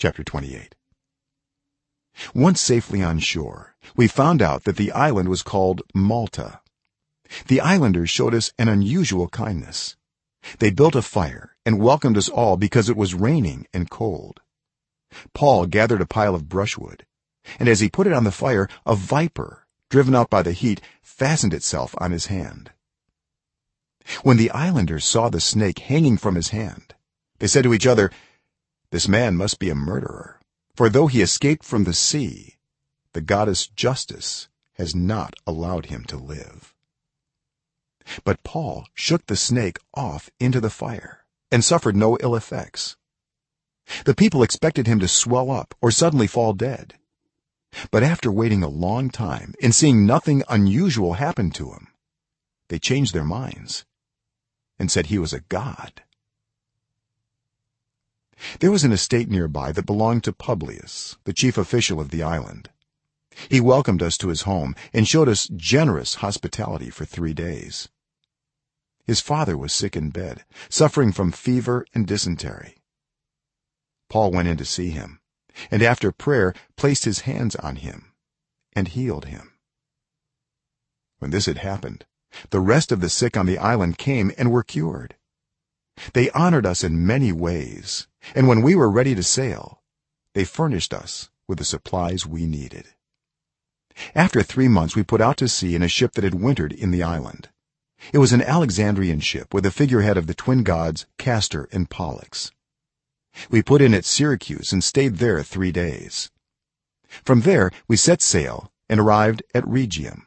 chapter 28 once safely on shore we found out that the island was called malta. The islanders showed us an unusual kindness. They built a fire and welcomed us all because it was raining and cold. Paul gathered a pile of brushwood and as he put it on the fire a viper driven out by the heat fastened itself on his hand. When the islanders saw the snake hanging from his hand they said to each other this man must be a murderer for though he escaped from the sea the goddess justice has not allowed him to live. But paul shook the snake off into the fire and suffered no ill effects. The people expected him to swell up or suddenly fall dead. But after waiting a long time and seeing nothing unusual happen to him they changed their minds and said he was a god there was an estate nearby that belonged to publius the chief official of the island. He welcomed us to his home and showed us generous hospitality for 3 days. His father was sick in bed suffering from fever and dysentery. Paul went in to see him and after prayer placed his hands on him and healed him. When this had happened the rest of the sick on the island came and were cured. They honored us in many ways and when we were ready to sail they furnished us with the supplies we needed. After 3 months we put out to sea in a ship that had wintered in the island. It was an alexandrian ship with a figurehead of the twin gods castor and pollux. We put in at syracuse and stayed there 3 days. From there we set sail and arrived at rhegium.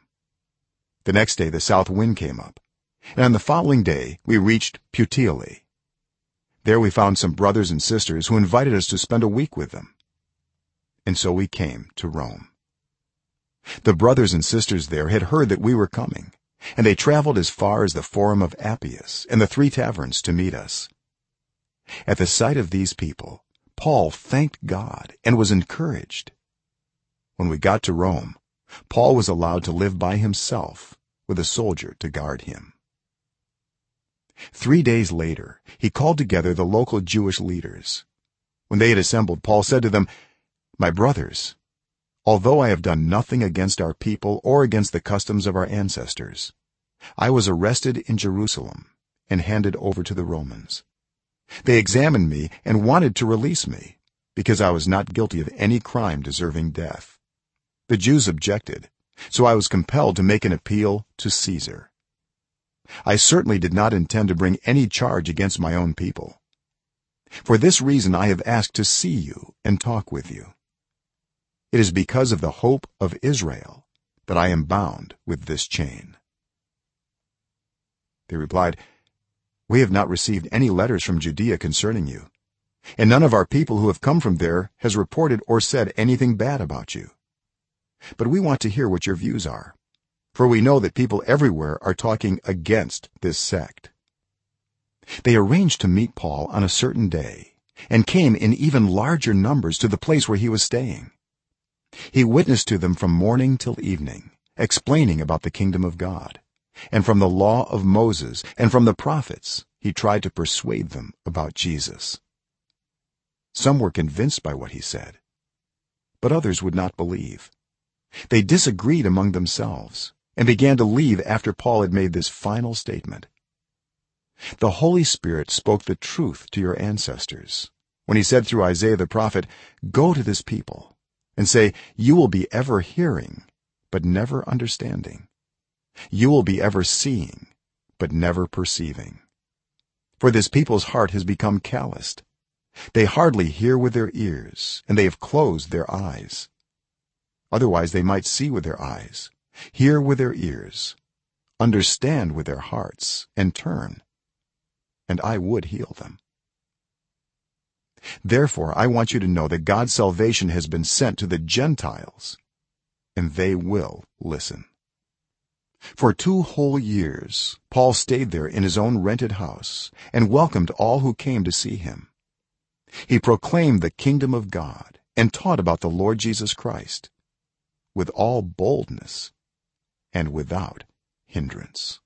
The next day the south wind came up and on the following day we reached puteoli there we found some brothers and sisters who invited us to spend a week with them. And so we came to rome. The brothers and sisters there had heard that we were coming and they traveled as far as the forum of appius and the three taverns to meet us. At the sight of these people paul thanked god and was encouraged. When we got to rome paul was allowed to live by himself with a soldier to guard him 3 days later he called together the local jewish leaders. When they had assembled paul said to them my brothers although i have done nothing against our people or against the customs of our ancestors i was arrested in jerusalem and handed over to the romans. They examined me and wanted to release me because i was not guilty of any crime deserving death. The jews objected so i was compelled to make an appeal to caesar i certainly did not intend to bring any charge against my own people. For this reason i have asked to see you and talk with you. It is because of the hope of israel that i am bound with this chain. They replied we have not received any letters from judea concerning you and none of our people who have come from there has reported or said anything bad about you. But we want to hear what your views are for we know that people everywhere are talking against this sect. They arranged to meet paul on a certain day and came in even larger numbers to the place where he was staying. He witnessed to them from morning till evening explaining about the kingdom of god. And from the law of moses and from the prophets he tried to persuade them about jesus. Some were convinced by what he said but others would not believe. They disagreed among themselves and began to leave after paul had made this final statement. The holy spirit spoke the truth to your ancestors when he said through isaiah the prophet go to this people and say you will be ever hearing but never understanding. You will be ever seeing but never perceiving. For this people's heart has become calloused. They hardly hear with their ears and they have closed their eyes. Otherwise they might see with their eyes hear with their ears understand with their hearts and turn and i would heal them. Therefore i want you to know that god's salvation has been sent to the gentiles and they will listen. For 2 whole years paul stayed there in his own rented house and welcomed all who came to see him. He proclaimed the kingdom of god and taught about the lord jesus christ with all boldness and without hindrance